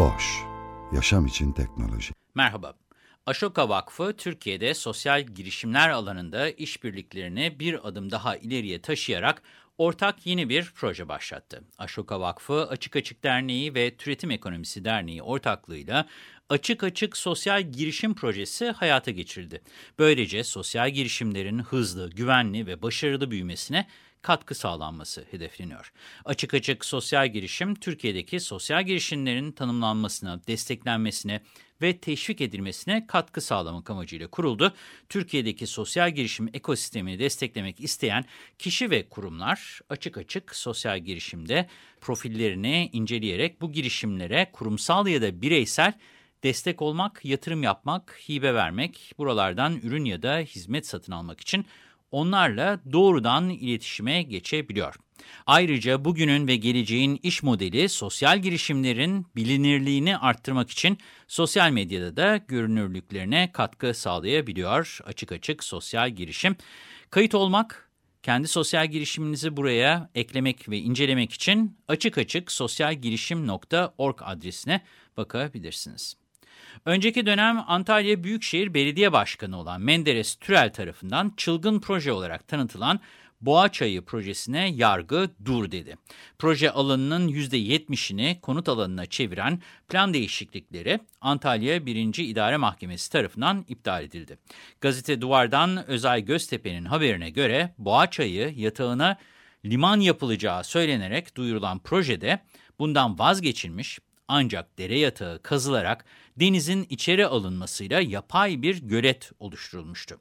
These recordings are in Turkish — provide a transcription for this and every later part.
Boş, yaşam için teknoloji. Merhaba. Ashoka Vakfı, Türkiye'de sosyal girişimler alanında işbirliklerini bir adım daha ileriye taşıyarak ortak yeni bir proje başlattı. Ashoka Vakfı, Açık Açık Derneği ve Türetim Ekonomisi Derneği ortaklığıyla Açık Açık Sosyal Girişim Projesi hayata geçirildi. Böylece sosyal girişimlerin hızlı, güvenli ve başarılı büyümesine katkı sağlanması hedefleniyor. Açık Açık Sosyal Girişim, Türkiye'deki sosyal girişimlerin tanımlanmasına, desteklenmesine ve teşvik edilmesine katkı sağlamak amacıyla kuruldu. Türkiye'deki sosyal girişim ekosistemini desteklemek isteyen kişi ve kurumlar açık açık sosyal girişimde profillerini inceleyerek bu girişimlere kurumsal ya da bireysel destek olmak, yatırım yapmak, hibe vermek, buralardan ürün ya da hizmet satın almak için onlarla doğrudan iletişime geçebiliyor. Ayrıca bugünün ve geleceğin iş modeli sosyal girişimlerin bilinirliğini arttırmak için sosyal medyada da görünürlüklerine katkı sağlayabiliyor. Açık açık sosyal girişim. Kayıt olmak, kendi sosyal girişiminizi buraya eklemek ve incelemek için açık açık sosyalgirişim.org adresine bakabilirsiniz. Önceki dönem Antalya Büyükşehir Belediye Başkanı olan Menderes Türel tarafından çılgın proje olarak tanıtılan Boğaçayı projesine yargı dur dedi. Proje alanının %70'ini konut alanına çeviren plan değişiklikleri Antalya 1. İdare Mahkemesi tarafından iptal edildi. Gazete Duvar'dan Özay Göztepe'nin haberine göre Boğaçayı yatağına liman yapılacağı söylenerek duyurulan projede bundan vazgeçilmiş ancak dere yatağı kazılarak denizin içeri alınmasıyla yapay bir gölet oluşturulmuştu.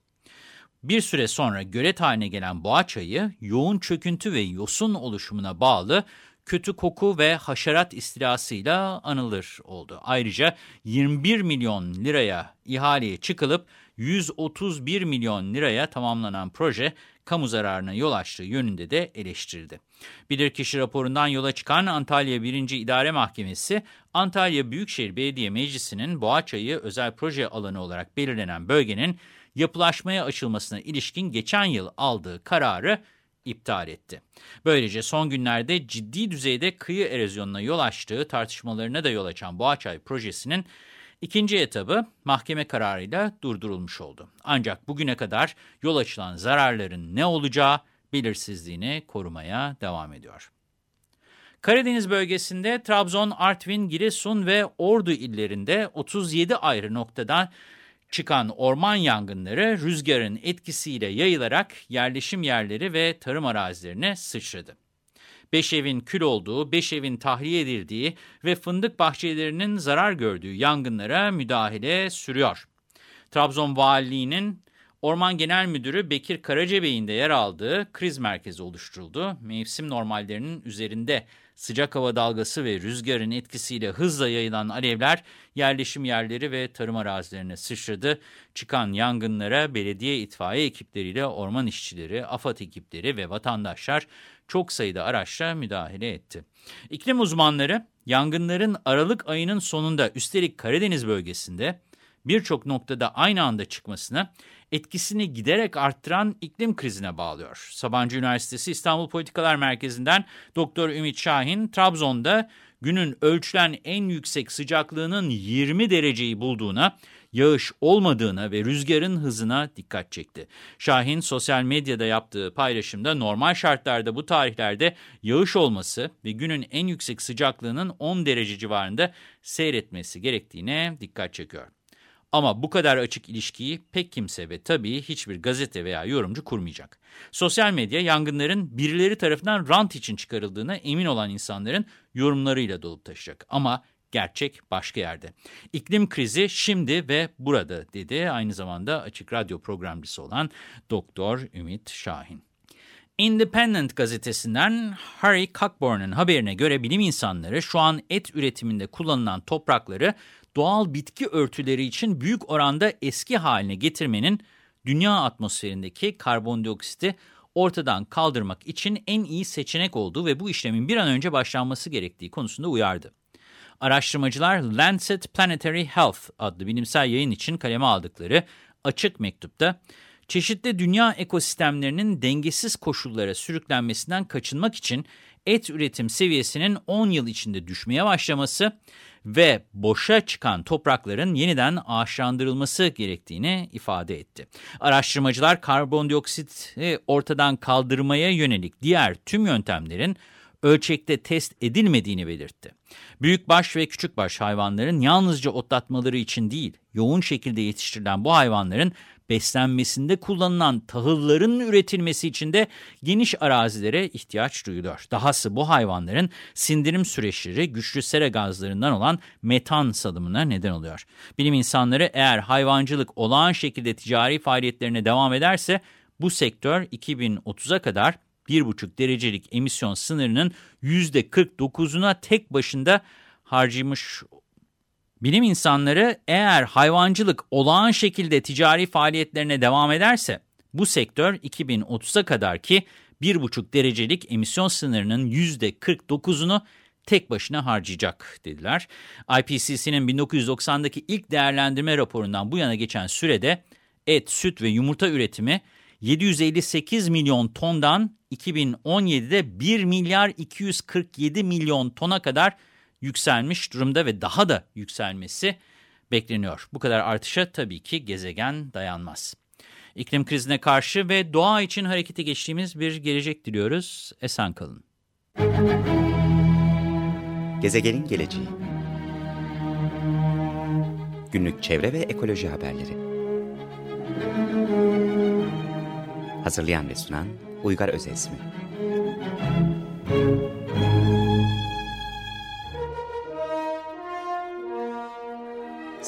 Bir süre sonra gölet haline gelen Boğaçayı yoğun çöküntü ve yosun oluşumuna bağlı kötü koku ve haşerat istilasıyla anılır oldu. Ayrıca 21 milyon liraya ihaleye çıkılıp 131 milyon liraya tamamlanan proje kamu zararına yol açtığı yönünde de eleştirildi. Bilirkişi raporundan yola çıkan Antalya 1. İdare Mahkemesi, Antalya Büyükşehir Belediye Meclisi'nin Boğaçayı özel proje alanı olarak belirlenen bölgenin yapılaşmaya açılmasına ilişkin geçen yıl aldığı kararı iptal etti. Böylece son günlerde ciddi düzeyde kıyı erozyonuna yol açtığı tartışmalarına da yol açan Boğaçay projesinin ikinci etabı mahkeme kararıyla durdurulmuş oldu. Ancak bugüne kadar yol açılan zararların ne olacağı belirsizliğini korumaya devam ediyor. Karadeniz bölgesinde Trabzon, Artvin, Giresun ve Ordu illerinde 37 ayrı noktadan çıkan orman yangınları rüzgarın etkisiyle yayılarak yerleşim yerleri ve tarım arazilerine sıçradı. Beş evin kül olduğu, beş evin tahliye edildiği ve fındık bahçelerinin zarar gördüğü yangınlara müdahale sürüyor. Trabzon Valiliği'nin Orman Genel Müdürü Bekir Karacabey'in de yer aldığı kriz merkezi oluşturuldu. Mevsim normallerinin üzerinde sıcak hava dalgası ve rüzgarın etkisiyle hızla yayılan alevler yerleşim yerleri ve tarım arazilerine sıçradı. Çıkan yangınlara belediye itfaiye ekipleriyle orman işçileri, AFAD ekipleri ve vatandaşlar çok sayıda araçla müdahale etti. İklim uzmanları yangınların Aralık ayının sonunda üstelik Karadeniz bölgesinde birçok noktada aynı anda çıkmasına etkisini giderek arttıran iklim krizine bağlıyor. Sabancı Üniversitesi İstanbul Politikalar Merkezi'nden Doktor Ümit Şahin, Trabzon'da günün ölçülen en yüksek sıcaklığının 20 dereceyi bulduğuna, yağış olmadığına ve rüzgarın hızına dikkat çekti. Şahin sosyal medyada yaptığı paylaşımda normal şartlarda bu tarihlerde yağış olması ve günün en yüksek sıcaklığının 10 derece civarında seyretmesi gerektiğine dikkat çekiyor. Ama bu kadar açık ilişkiyi pek kimse ve tabii hiçbir gazete veya yorumcu kurmayacak. Sosyal medya yangınların birileri tarafından rant için çıkarıldığına emin olan insanların yorumlarıyla dolup taşıyacak. Ama gerçek başka yerde. İklim krizi şimdi ve burada dedi aynı zamanda Açık Radyo programcısı olan Doktor Ümit Şahin. Independent gazetesinden Harry Cockburn'un haberine göre bilim insanları şu an et üretiminde kullanılan toprakları doğal bitki örtüleri için büyük oranda eski haline getirmenin dünya atmosferindeki karbondioksiti ortadan kaldırmak için en iyi seçenek olduğu ve bu işlemin bir an önce başlanması gerektiği konusunda uyardı. Araştırmacılar Lancet Planetary Health adlı bilimsel yayın için kaleme aldıkları açık mektupta, çeşitli dünya ekosistemlerinin dengesiz koşullara sürüklenmesinden kaçınmak için et üretim seviyesinin 10 yıl içinde düşmeye başlaması ve boşa çıkan toprakların yeniden ağaçlandırılması gerektiğini ifade etti. Araştırmacılar karbondioksit ortadan kaldırmaya yönelik diğer tüm yöntemlerin ölçekte test edilmediğini belirtti. Büyükbaş ve küçükbaş hayvanların yalnızca otlatmaları için değil, yoğun şekilde yetiştirilen bu hayvanların beslenmesinde kullanılan tahılların üretilmesi için de geniş arazilere ihtiyaç duyuluyor. Dahası bu hayvanların sindirim süreçleri güçlü sera gazlarından olan metan salımına neden oluyor. Bilim insanları eğer hayvancılık olağan şekilde ticari faaliyetlerine devam ederse bu sektör 2030'a kadar 1,5 derecelik emisyon sınırının %49'una tek başında harcamış Bilim insanları eğer hayvancılık olağan şekilde ticari faaliyetlerine devam ederse bu sektör 2030'a kadar ki 1,5 derecelik emisyon sınırının %49'unu tek başına harcayacak dediler. IPCC'nin 1990'daki ilk değerlendirme raporundan bu yana geçen sürede et, süt ve yumurta üretimi 758 milyon tondan 2017'de 1 milyar 247 milyon tona kadar yükselmiş durumda ve daha da yükselmesi bekleniyor. Bu kadar artışa tabii ki gezegen dayanmaz. İklim krizine karşı ve doğa için harekete geçtiğimiz bir gelecek diliyoruz. Esen kalın. Gezegenin geleceği Günlük çevre ve ekoloji haberleri Hazırlayan ve sunan Uygar Özesmi